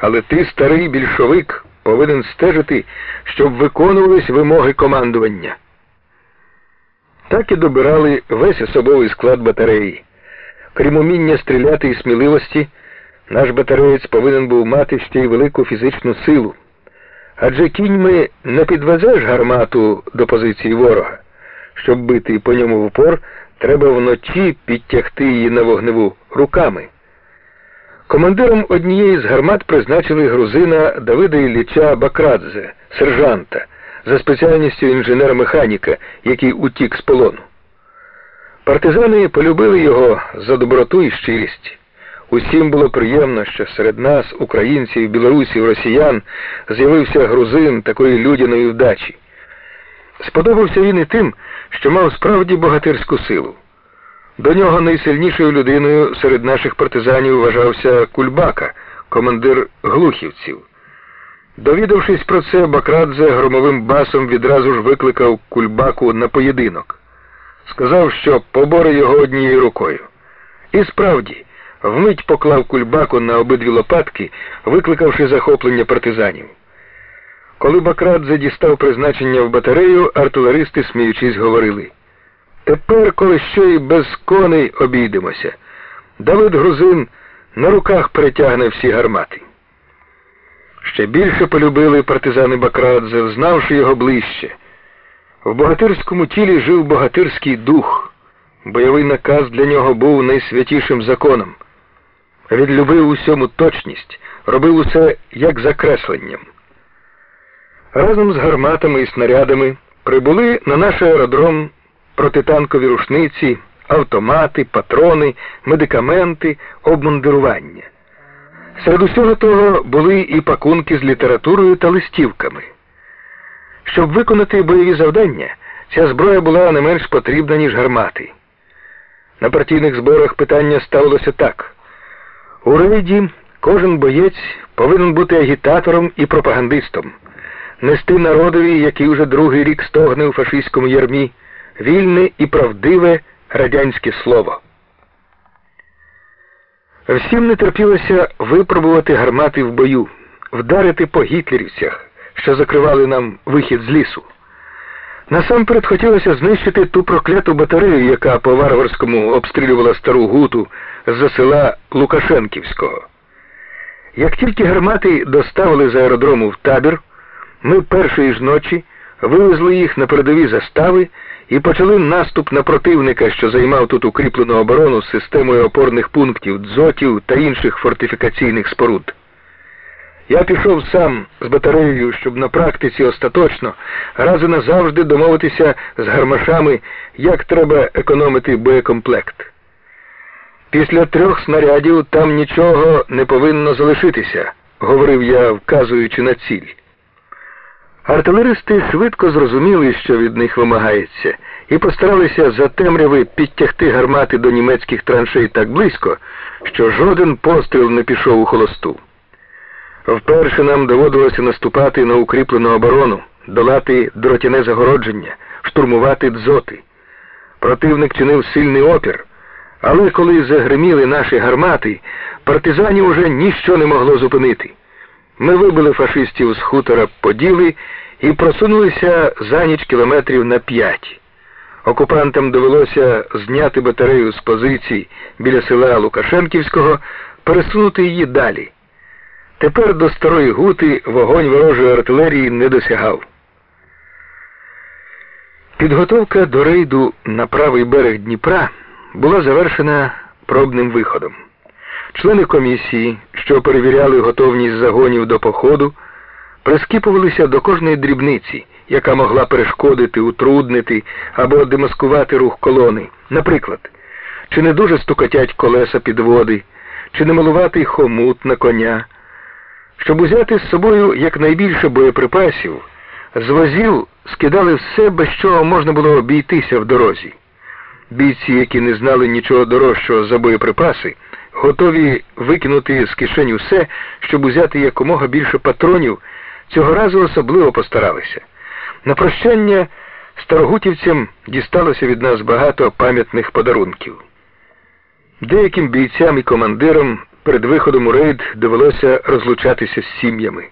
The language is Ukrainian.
Але ти, старий більшовик, повинен стежити, щоб виконувались вимоги командування. Так і добирали весь особовий склад батареї. Крім уміння стріляти і сміливості, наш батареєць повинен був мати ще й велику фізичну силу. Адже кіньми не підвезеш гармату до позиції ворога. Щоб бити по ньому в упор, треба вночі підтягти її на вогневу руками. Командиром однієї з гармат призначили грузина Давида Ілліча Бакрадзе, сержанта, за спеціальністю інженер-механіка, який утік з полону. Партизани полюбили його за доброту і щирість. Усім було приємно, що серед нас, українців, білорусів, росіян, з'явився грузин такої людяної вдачі. Сподобався він і тим, що мав справді богатирську силу. До нього найсильнішою людиною серед наших партизанів вважався Кульбака, командир глухівців. Довідавшись про це, Бакрадзе громовим басом відразу ж викликав Кульбаку на поєдинок. Сказав, що побори його однією рукою. І справді, вмить поклав Кульбаку на обидві лопатки, викликавши захоплення партизанів. Коли Бакрадзе дістав призначення в батарею, артилеристи, сміючись, говорили. Тепер, коли ще й без коней обійдемося, Давид Грузин на руках перетягне всі гармати. Ще більше полюбили партизани Бакрадзе, знавши його ближче. В богатирському тілі жив богатирський дух. Бойовий наказ для нього був найсвятішим законом. Він любив усьому точність, робив усе як закресленням. Разом з гарматами і снарядами прибули на наш аеродром протитанкові рушниці, автомати, патрони, медикаменти, обмундирування. Серед усього того були і пакунки з літературою та листівками. Щоб виконати бойові завдання, ця зброя була не менш потрібна, ніж гармати. На партійних зборах питання ставилося так. У рейді кожен боєць повинен бути агітатором і пропагандистом, нести народові, який уже другий рік стогне у фашистському ярмі, вільне і правдиве радянське слово. Всім не терпілося випробувати гармати в бою, вдарити по гітлерівцях, що закривали нам вихід з лісу. Насамперед хотілося знищити ту прокляту батарею, яка по варварському обстрілювала стару гуту з-за села Лукашенківського. Як тільки гармати доставили з аеродрому в табір, ми першої ж ночі вивезли їх на передові застави і почали наступ на противника, що займав тут укріплену оборону з системою опорних пунктів, дзотів та інших фортифікаційних споруд. Я пішов сам з батареєю, щоб на практиці остаточно раз і назавжди домовитися з гармашами, як треба економити боєкомплект. Після трьох снарядів там нічого не повинно залишитися, говорив я, вказуючи на ціль. Артилеристи швидко зрозуміли, що від них вимагається, і постаралися за темряви підтягти гармати до німецьких траншей так близько, що жоден постріл не пішов у холосту. Вперше нам доводилося наступати на укріплену оборону, долати дротяне загородження, штурмувати дзоти. Противник чинив сильний опір, але коли загриміли наші гармати, партизанів уже ніщо не могло зупинити. Ми вибили фашистів з хутора Поділи і просунулися за ніч кілометрів на п'ять. Окупантам довелося зняти батарею з позицій біля села Лукашенківського, пересунути її далі. Тепер до старої гути вогонь ворожої артилерії не досягав. Підготовка до рейду на правий берег Дніпра була завершена пробним виходом. Члени комісії, що перевіряли готовність загонів до походу, прискіпувалися до кожної дрібниці, яка могла перешкодити, утруднити або демаскувати рух колони. Наприклад, чи не дуже стукотять колеса підводи, чи не малуватий хомут на коня. Щоб узяти з собою якнайбільше боєприпасів, з возів скидали все, без чого можна було обійтися в дорозі. Бійці, які не знали нічого дорожчого за боєприпаси, готові викинути з кишені все, щоб узяти якомога більше патронів, цього разу особливо постаралися. На прощання старогутівцям дісталося від нас багато пам'ятних подарунків. Деяким бійцям і командирам Перед виходом у рейд довелося розлучатися з сім'ями.